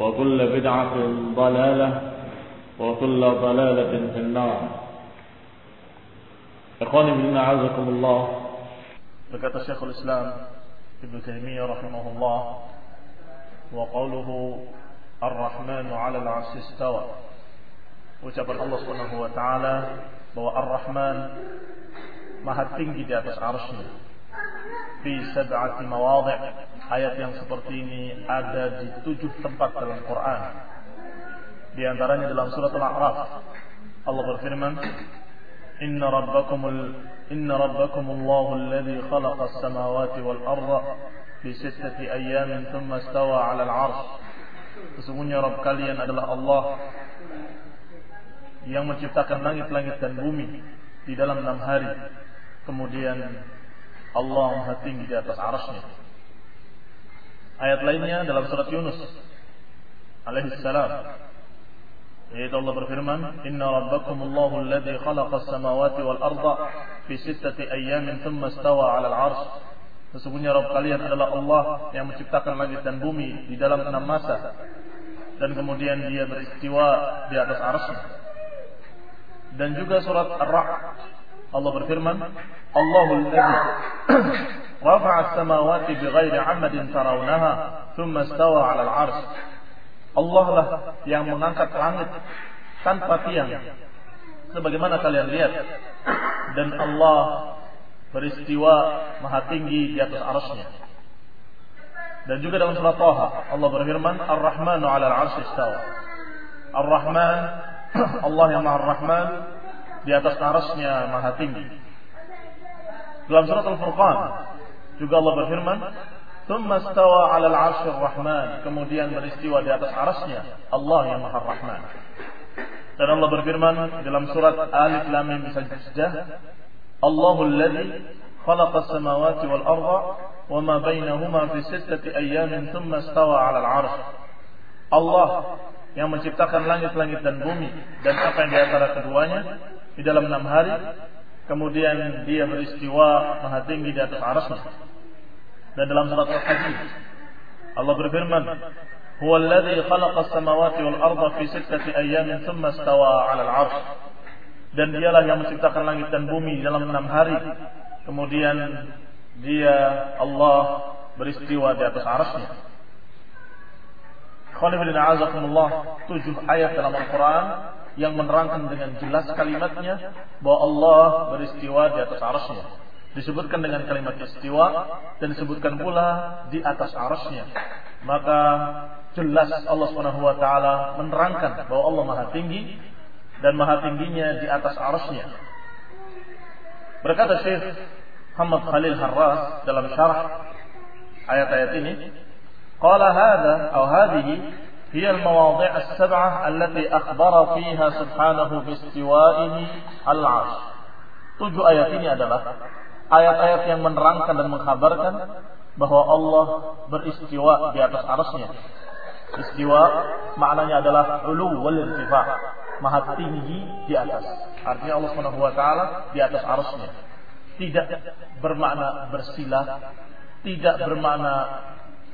وكل بدعة ضلالة وكل ضلالة في النار. إخواني من أعزكم الله. فكات الشيخ الإسلام ابن تيمية رحمه الله وقوله الرحمن على العرش استوى ucap الله سبحانه وتعالى هو الرحمن ما tinggi di atas arsy fi sab'ati mawadhi' ayat yang seperti ini ada di tujuh tempat dalam Quran di antaranya dalam surat Al-A'raf Allah berfirman Inna rabbakumul Inna rabbakumullahu alladhi khalaqa as-samawati wal arda fi sittati ayyamin thumma istawa 'ala al-'arsy Sesungguhnya Rabb kalian adalah Allah yang menciptakan langit-langit dan bumi di dalam enam hari. Kemudian Allah Maha tinggi di atas arasnya. Ayat lainnya dalam surat Yunus. Alaihi salam. Yaitu Allah berfirman inna rabbakumullahu alladhi khalaqa as-samawati wal arda fi sittati ayyamin thumma istawa 'ala al-'arsy Sesungguhnya Rabb kalian adalah Allah yang menciptakan langit dan bumi di dalam enam masa. Dan kemudian dia beristiwa di atas arsy. Dan juga surat Ar-Ra'd. Allah berfirman, Allahul ladzi rafa'a as-samawati bighairi 'amadin tarawnaha thumma istawa 'ala al-'arsy. Allah lah yang mengangkat langit tanpa tiang sebagaimana kalian lihat dan Allah beristiwa maha tinggi di atas arasnya. Dan juga dalam surah Taha Allah berfirman Ar-Rahmanu 'ala al-'arsy istawa. Ar-Rahman Allah yang Maha Rahman di atas arasnya maha tinggi. Dalam surat Al-Furqan juga Allah berfirman, "Tsumma 'alal 'arsyir Rahman." Kemudian beristiwa di atas arasnya Allah yang Maha Rahman. Dan Allah berfirman dalam surat Alif Lam Mim Sajdah, "Allahul ladzi khalaqa samawati wal arda wa ma bainahuma fi sittati ayyamin tsumma 'alal 'arsy." Allah yang menciptakan langit-langit dan bumi dan apa yang di antara keduanya di dalam enam hari kemudian dia beristiwa maha tinggi di atas arasnya dan dalam surat Al-Hadid Allah berfirman huwa alladhi khalaqa as-samawati wal arda fi sittati 'ala al-'arsy dan dialah yang menciptakan langit dan bumi dalam enam hari. Kemudian dia Allah beristiwa di atas arasnya. tujuh ayat dalam Al-Quran yang menerangkan dengan jelas kalimatnya bahwa Allah beristiwa di atas arasnya Disebutkan dengan kalimat istiwa dan disebutkan pula di atas arasnya. Maka jelas Allah Subhanahu wa taala menerangkan bahwa Allah Maha tinggi dan Maha tingginya di atas arasnya. Berkata Syekh Muhammad Khalil Harras dalam syarah ayat-ayat ini, qala hadha atau hadhihi هي المواضع السبعة التي أخبر فيها سبحانه باستوائه على العرش. Tujuh ayat ini adalah ayat-ayat yang menerangkan dan mengkabarkan bahwa Allah beristiwa di atas arasnya. Istiwa maknanya adalah ulu wal maha tinggi di atas. Artinya Allah Subhanahu wa taala di atas arasnya. Tidak bermakna bersila, tidak bermakna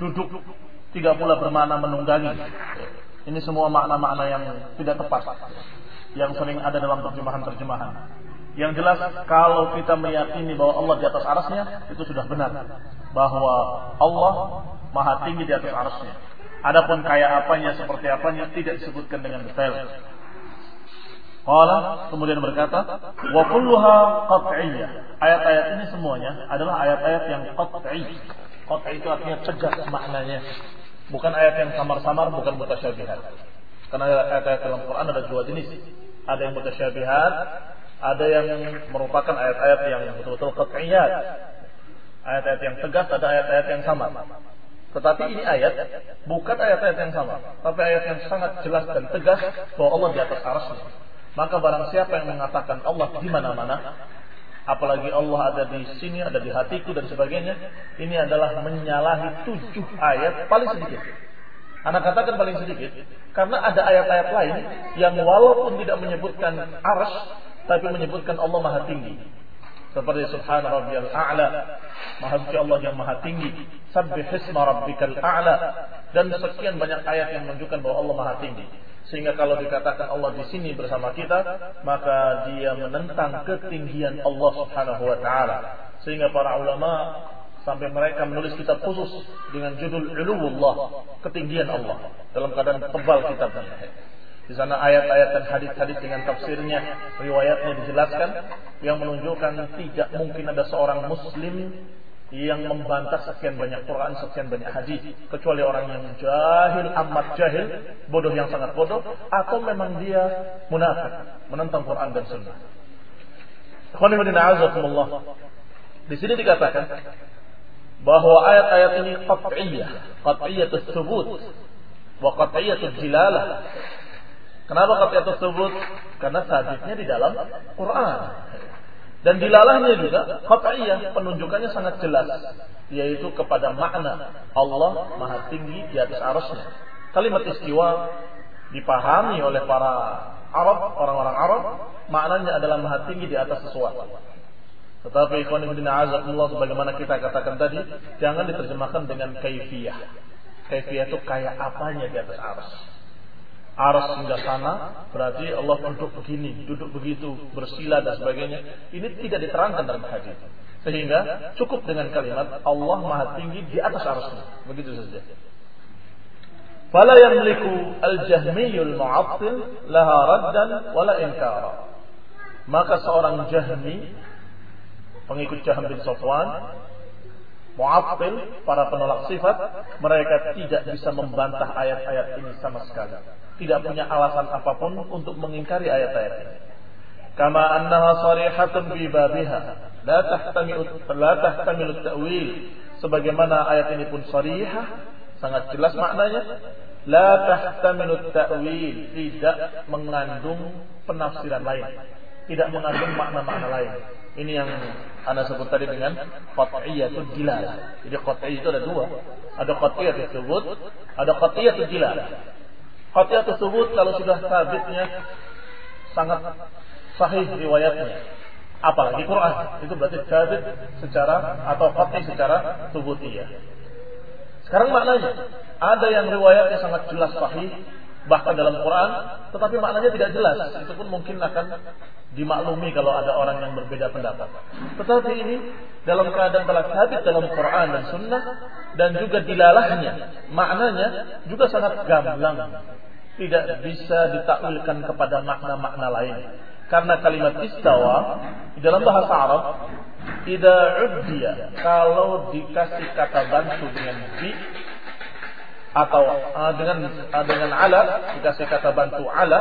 duduk, tidak pula bermakna menunggangi. Ini semua makna-makna yang tidak tepat, yang sering ada dalam terjemahan-terjemahan. Yang jelas kalau kita meyakini bahwa Allah di atas arasnya itu sudah benar bahwa Allah maha tinggi di atas arasnya. Adapun kayak apanya seperti apanya tidak disebutkan dengan detail. Qala kemudian berkata, wa kulluha qat'iyyah. Ayat-ayat ini semuanya adalah ayat-ayat yang qat'i. Qat'i itu artinya tegas maknanya. Bukan ayat yang samar-samar, bukan mutasyabihat. Karena ayat-ayat dalam Quran ada dua jenis. Ada yang mutasyabihat, ada yang merupakan ayat-ayat yang betul-betul qat'iyat. Ayat-ayat yang tegas, ada ayat-ayat yang sama. Tetapi ini ayat bukan ayat-ayat yang sama, tapi ayat yang sangat jelas dan tegas bahwa Allah di atas arasnya. Maka barang siapa yang mengatakan Allah di mana-mana, apalagi Allah ada di sini, ada di hatiku dan sebagainya, ini adalah menyalahi tujuh ayat paling sedikit. Anak katakan paling sedikit, karena ada ayat-ayat lain yang walaupun tidak menyebutkan aras, tapi menyebutkan Allah maha tinggi. Seperti Subhana Rabbiyal A'la, Maha suci Allah yang maha tinggi. Sabbih isma rabbikal a'la. Dan sekian banyak ayat yang menunjukkan bahwa Allah maha tinggi. Sehingga kalau dikatakan Allah di sini bersama kita, maka dia menentang ketinggian Allah Subhanahu wa taala. Sehingga para ulama sampai mereka menulis kitab khusus dengan judul Uluwullah, ketinggian Allah dalam keadaan tebal kitabnya. Di sana ayat-ayat dan hadis-hadis dengan tafsirnya, riwayatnya dijelaskan yang menunjukkan tidak mungkin ada seorang muslim yang membantah sekian banyak Quran, sekian banyak hadis, kecuali orang yang jahil, amat jahil, bodoh yang sangat bodoh, atau memang dia munafik, menentang Quran dan Sunnah. Di sini dikatakan bahwa ayat-ayat ini qat'iyah, qat'iyah tersebut, wa qat'iyah jilalah, Kenapa kata tersebut? Karena sabitnya di dalam Quran. Dan dilalahnya juga qat'iyah penunjukannya sangat jelas yaitu kepada makna Allah Maha tinggi di atas arasnya. Kalimat istiwa dipahami oleh para Arab, orang-orang Arab, maknanya adalah Maha tinggi di atas sesuatu. Tetapi ikhwan ibn azakumullah sebagaimana kita katakan tadi, jangan diterjemahkan dengan kaifiyah. Kaifiyah itu kayak apanya di atas aras aras hingga sana, berarti Allah duduk begini, duduk begitu, bersila dan sebagainya. Ini tidak diterangkan dalam hadis. Sehingga cukup dengan kalimat Allah Maha Tinggi di atas arasnya. Begitu saja. Fala yamliku al-jahmiyul mu'attil laha raddan wala inkara. Maka seorang jahmi pengikut Jahm bin Safwan Mu'attil, para penolak sifat, mereka tidak bisa membantah ayat-ayat ini sama sekali tidak punya alasan apa pun untuk mengingkari ayat-ayat ini. Kama annaha sarihatun bi babiha la tahtamilu la tahtamilu ta'wil. Sebagaimana ayat ini pun sarihah sangat jelas maknanya la tahtamilu ta'wil tidak mengandung penafsiran lain. Tidak mengandung makna-makna lain. Ini yang anda sebut tadi dengan qat'iyatul dilalah jadi qat'i itu ada dua. Ada qat'iyatul sebut ada qat'iyatul dilalah Fatihah tersebut kalau sudah sabitnya sangat sahih riwayatnya. Apalagi Quran itu berarti sabit secara atau fatih secara subutiyah. Sekarang maknanya ada yang riwayatnya sangat jelas sahih bahkan dalam Quran tetapi maknanya tidak jelas. Itu pun mungkin akan dimaklumi kalau ada orang yang berbeda pendapat. Tetapi ini dalam keadaan telah sabit dalam Quran dan Sunnah dan juga dilalahnya maknanya juga sangat gamblang tidak bisa ditakwilkan kepada makna-makna lain. Karena kalimat istawa di dalam bahasa Arab tidak uddiya kalau dikasih kata bantu dengan bi atau uh, dengan uh, dengan ala dikasih kata bantu ala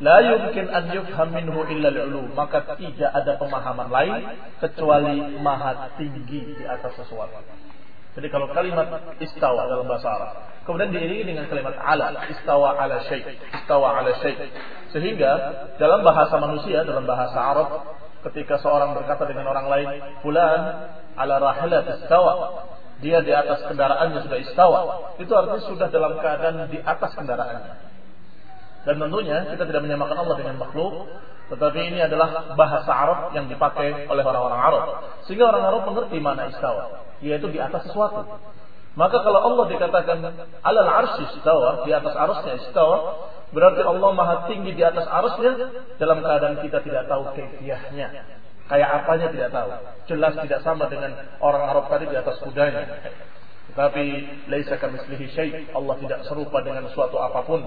la yumkin an yufham minhu illa al maka tidak ada pemahaman lain kecuali maha tinggi di atas sesuatu jadi kalau kalimat istawa dalam bahasa Arab kemudian diiringi dengan kalimat ala istawa ala syai istawa ala syai. Sehingga dalam bahasa manusia dalam bahasa Arab ketika seorang berkata dengan orang lain fulan ala rahilat istawa dia di atas kendaraannya sudah istawa. Itu artinya sudah dalam keadaan di atas kendaraannya. Dan tentunya kita tidak menyamakan Allah dengan makhluk, tetapi ini adalah bahasa Arab yang dipakai oleh orang-orang Arab. Sehingga orang Arab mengerti mana istawa, yaitu di atas sesuatu. Maka kalau Allah dikatakan alal arsy istawa, di atas arusnya istawa, berarti Allah maha tinggi di atas arusnya dalam keadaan kita tidak tahu kefiahnya. Kayak apanya tidak tahu. Jelas tidak sama dengan orang Arab tadi di atas kudanya. Tetapi laisa kamitslihi syai. Allah tidak serupa dengan suatu apa pun.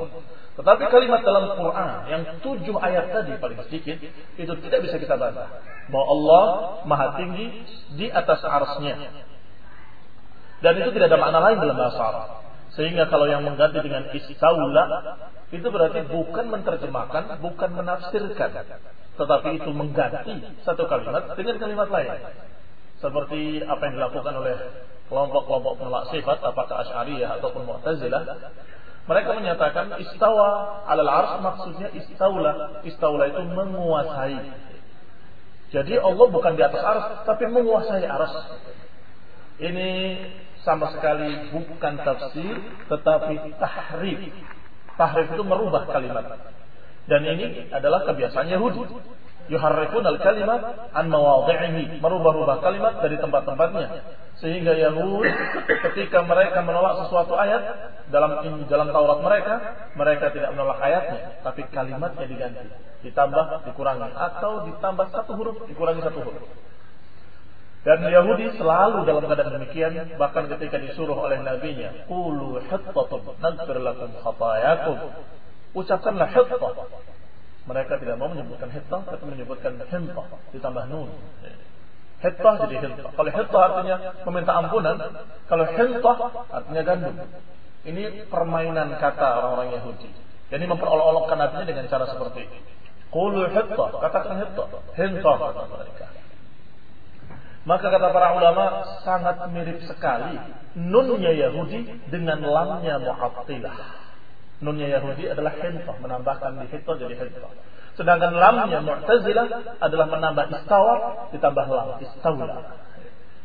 Tetapi kalimat dalam Quran yang tujuh ayat tadi paling sedikit itu tidak bisa kita baca bahwa Allah Maha tinggi di atas arsnya. Dan itu tidak ada makna lain dalam bahasa Arab. Sehingga kalau yang mengganti dengan istaula itu berarti bukan menerjemahkan, bukan menafsirkan, tetapi itu mengganti satu kalimat dengan kalimat lain. Seperti apa yang dilakukan oleh kelompok-kelompok penolak sifat apakah Asy'ariyah ataupun Mu'tazilah mereka menyatakan istawa alal ars maksudnya istaula istaula itu menguasai. Jadi Allah bukan di atas ars tapi menguasai ars ini sama sekali bukan tafsir tetapi tahrif. Tahrif itu merubah kalimat. Dan ini adalah kebiasaan Yahudi. Yuharrifun al-kalimat an mawadhi'ihi merubah-rubah kalimat dari tempat-tempatnya sehingga Yahudi ketika mereka menolak sesuatu ayat dalam dalam Taurat mereka mereka tidak menolak ayatnya tapi kalimatnya diganti ditambah dikurangi atau ditambah satu huruf dikurangi satu huruf. Dan Yahudi selalu dalam keadaan demikian bahkan ketika disuruh oleh nabinya qulu hittatun naghfir lakum khatayakum. Ucapkanlah hittah. Mereka tidak mau menyebutkan hittah tapi menyebutkan hintah ditambah nun Hittah jadi hintah. Kalau hittah artinya meminta ampunan, kalau hintah artinya gandum. Ini permainan kata orang-orang Yahudi. Jadi memperolok-olokkan artinya dengan cara seperti ini. Qulu hittah, katakan hittah. Hintah kata mereka. Maka kata para ulama sangat mirip sekali nunnya Yahudi dengan lamnya Mu'attilah. Nunnya Yahudi adalah hintah, menambahkan di hittah jadi hintah. Sedangkan lamnya Mu'tazilah adalah menambah istawa ditambah lam, istawla.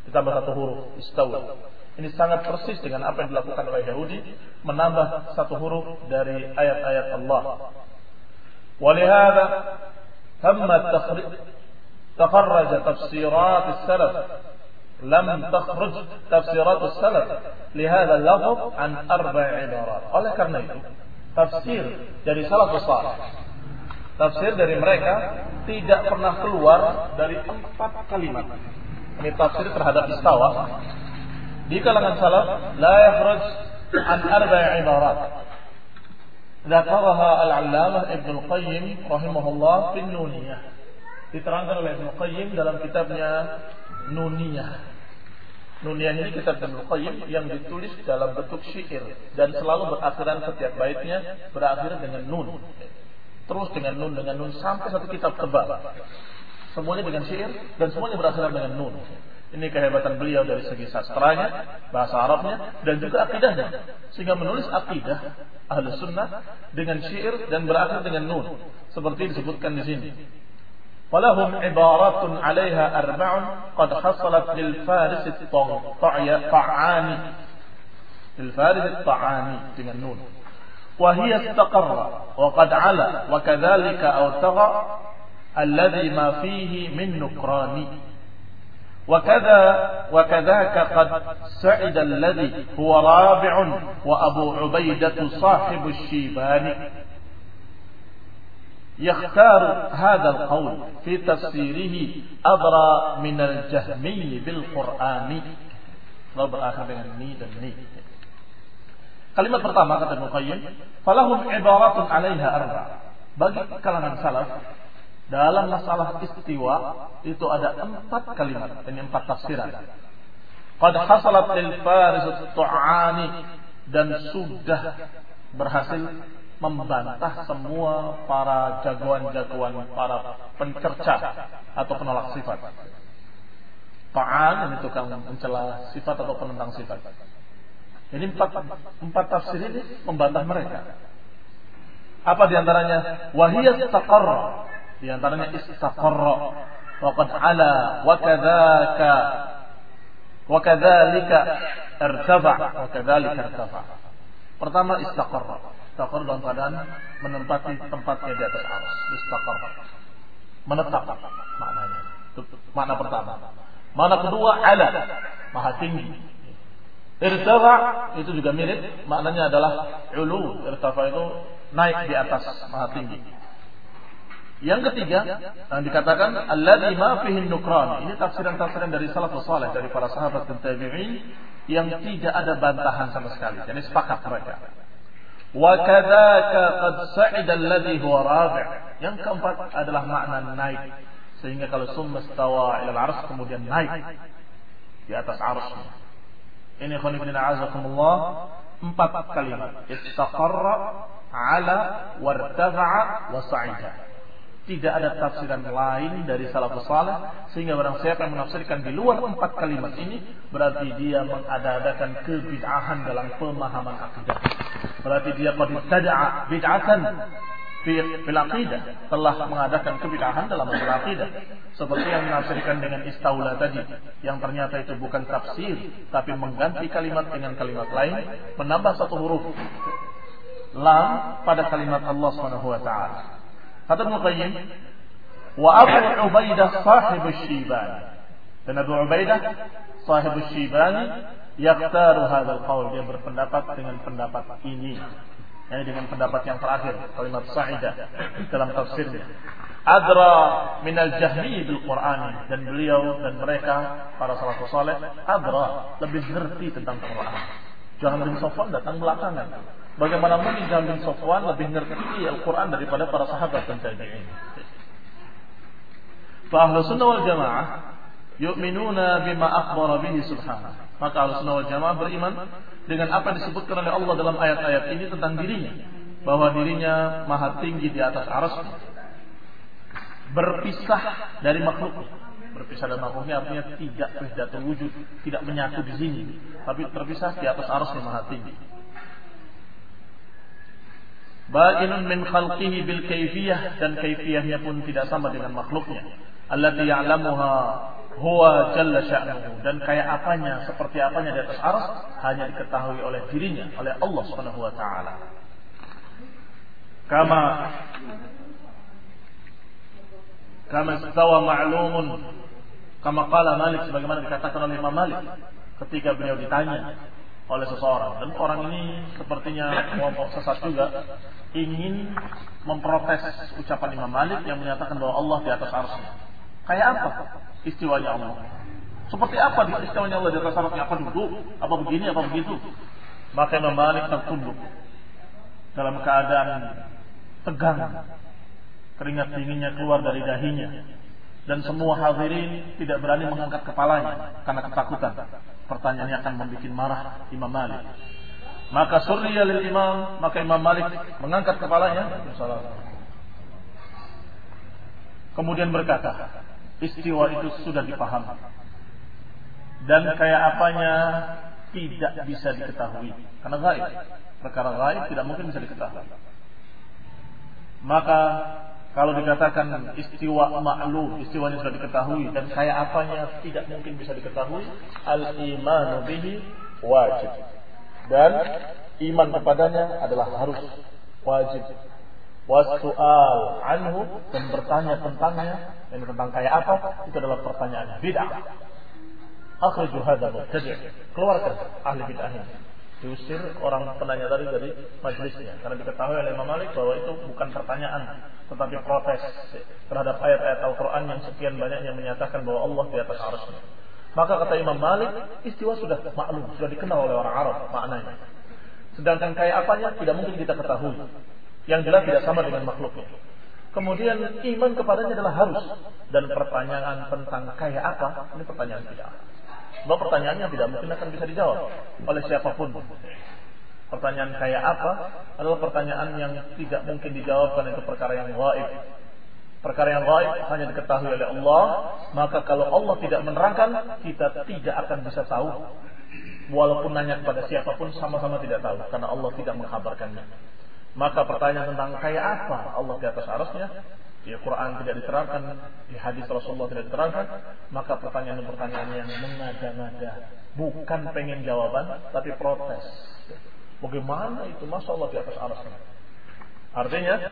Ditambah satu huruf, istawla. Ini sangat persis dengan apa yang dilakukan oleh Yahudi menambah satu huruf dari ayat-ayat Allah. ولهذا تم تخرج تفسيرات السلف لم تخرج تفسيرات السلف لهذا اللفظ عن أربع عبارات oleh karena itu tafsir dari salafus salih tafsir dari mereka tidak pernah keluar dari empat kalimat. Ini tafsir terhadap istawa. Di kalangan salaf, la yakhruj an arba'i ibarat. Dzakaraha al-'allamah Ibnu Qayyim rahimahullah fi Nuniyah. Diterangkan oleh Ibnu Qayyim dalam kitabnya Nuniyah. Nuniyah ini kitab Ibnu Qayyim yang ditulis dalam bentuk syair dan selalu berakhiran setiap baitnya berakhir dengan nun Terus dengan nun, dengan nun sampai satu kitab tebal. Semuanya dengan syair dan semuanya berakhiran dengan nun. Ini kehebatan beliau dari segi sastranya, bahasa Arabnya, dan juga akidahnya. Sehingga menulis akidah ahli sunnah dengan syair dan berakhir dengan nun. Seperti disebutkan di sini. ولهم عبارات عليها أربع قد حصلت للفارس الطعاني للفارس الطعاني dengan nun وهي استقر وقد علا وكذلك أوتغى الذي ما فيه من نكران. وكذا وكذاك قد سعد الذي هو رابع وأبو عبيدة صاحب الشيبان. يختار هذا القول في تفسيره أدرى من الجهمي بالقرآن. رب آخر dengan dan Kalimat pertama kata Ibnu Qayyim, falahum ibaratun 'alaiha arba. Bagi kalangan salaf dalam masalah istiwa itu ada empat kalimat, ini empat tafsiran. Qad hasalat lil faris tu'ani dan sudah berhasil membantah semua para jagoan-jagoan, para pencerca atau penolak sifat. Ta'an ini tukang mencela sifat atau penentang sifat. Jadi empat, empat tafsir ini membantah mereka. Apa di antaranya? Wahiyat taqarra. Di antaranya istaqarra. Waqad ala wa kadzaka wa kadzalika irtafa wa kadzalika irtafa. Pertama istaqarra. Istaqarra dalam keadaan menempati tempatnya di atas aras. Istaqarra. Menetap maknanya. Itu makna pertama. Makna kedua ala. Maha tinggi. Irtafa itu juga mirip. Maknanya adalah ulu. Irtafa itu naik di atas maha tinggi. Yang ketiga yang dikatakan alladzi ma fihi nukran. Ini tafsiran-tafsiran dari salafus saleh dari para sahabat dan tabi'in yang tidak ada bantahan sama sekali. Jadi sepakat mereka. Wa kadzaka qad sa'ida alladhi huwa rabi'. Yang keempat adalah makna naik. Sehingga kalau summa stawa ila al kemudian naik di atas arsy. Ini khonibina azakumullah empat kalimat. Istaqarra ala wartafa'a wa sa'ida tidak ada tafsiran lain dari salafus saleh sehingga barang siapa yang menafsirkan di luar empat kalimat ini berarti dia mengada-adakan kebid'ahan dalam pemahaman akidah. Berarti dia qad bid'atan fil aqidah. Telah mengadakan kebid'ahan dalam masalah akidah seperti yang menafsirkan dengan istaula tadi yang ternyata itu bukan tafsir tapi mengganti kalimat dengan kalimat lain menambah satu huruf. Lam pada kalimat Allah Subhanahu wa taala. Kata Ibnu Qayyim, wa Abu Ubaidah sahib Syibani. Dan Abu Ubaidah sahib Syibani yaktaru hadzal qaul. Dia berpendapat dengan pendapat ini. Yani dengan pendapat yang terakhir, kalimat sa'idah dalam tafsirnya. Adra minal jahmi bil Qur'an dan beliau dan mereka para salafus saleh adra lebih ngerti tentang Quran. Jangan bin Sofwan datang belakangan. Bagaimana mungkin Jahm bin Sofwan lebih ngerti Al-Quran daripada para sahabat dan tabi'in. Fahlu sunnah wal jamaah yu'minuna bima akhbara bihi subhanahu. Maka sunnah wal jamaah beriman dengan apa disebutkan oleh Allah dalam ayat-ayat ini tentang dirinya. Bahwa dirinya maha tinggi di atas aras. Berpisah dari makhluk. Berpisah dari makhluknya artinya tidak tidak terwujud, tidak menyatu di sini, tapi terpisah di atas arasnya maha tinggi. Bainun min khalqihi bil kaifiyah dan kaifiyahnya pun tidak sama dengan makhluknya. Allati ya'lamuha huwa jalla sya'nuhu dan kayak apanya seperti apanya di atas aras hanya diketahui oleh dirinya oleh Allah Subhanahu wa taala. Kama kama istawa ma'lumun kama qala Malik sebagaimana dikatakan oleh Imam Malik ketika beliau ditanya oleh seseorang dan orang ini sepertinya kelompok sesat juga ingin memprotes ucapan Imam Malik yang menyatakan bahwa Allah di atas arsy. Kayak apa istiwanya Allah? Seperti apa di istiwanya Allah di atas arsy? Apa duduk? Apa begini? Apa begitu? Maka Imam Malik tertunduk dalam keadaan tegang. Keringat dinginnya keluar dari dahinya. Dan semua hadirin tidak berani mengangkat kepalanya karena ketakutan. Pertanyaannya akan membuat marah Imam Malik. Maka surriya lil imam, maka Imam Malik mengangkat kepalanya. Kemudian berkata, istiwa itu sudah dipahami. Dan kayak apanya tidak bisa diketahui. Karena gaib. Perkara gaib tidak mungkin bisa diketahui. Maka kalau dikatakan istiwa maklum, istiwanya sudah diketahui dan kayak apanya tidak mungkin bisa diketahui, al imanu bihi wajib dan iman kepadanya adalah harus wajib wasu'al anhu dan bertanya tentangnya dan tentang kayak apa itu adalah pertanyaan bid'ah. Akhriju hadza mubtadi' keluarkan ahli bid'ah ini. Diusir orang penanya tadi dari majelisnya karena diketahui oleh Imam Malik bahwa itu bukan pertanyaan tetapi protes terhadap ayat-ayat Al-Qur'an yang sekian banyak yang menyatakan bahwa Allah di atas arasnya maka kata Imam Malik, istiwa sudah maklum, sudah dikenal oleh orang Arab maknanya. Sedangkan kayak apanya tidak mungkin kita ketahui. Yang jelas tidak sama dengan makhluknya. Kemudian iman kepadanya adalah harus. Dan pertanyaan tentang kayak apa, ini pertanyaan tidak. Sebab pertanyaannya tidak mungkin akan bisa dijawab oleh siapa pun. Pertanyaan kayak apa adalah pertanyaan yang tidak mungkin dijawabkan itu perkara yang gaib. Perkara yang gaib hanya diketahui oleh Allah, maka kalau Allah tidak menerangkan, kita tidak akan bisa tahu. Walaupun nanya kepada siapa pun sama-sama tidak tahu karena Allah tidak mengkabarkannya. Maka pertanyaan tentang kayak apa Allah di atas arasnya, di Quran tidak diterangkan, di hadis Rasulullah tidak diterangkan, maka pertanyaan-pertanyaan yang mengada-ngada, bukan pengen jawaban, tapi protes. Bagaimana itu? Masa Allah di atas arasnya? Artinya,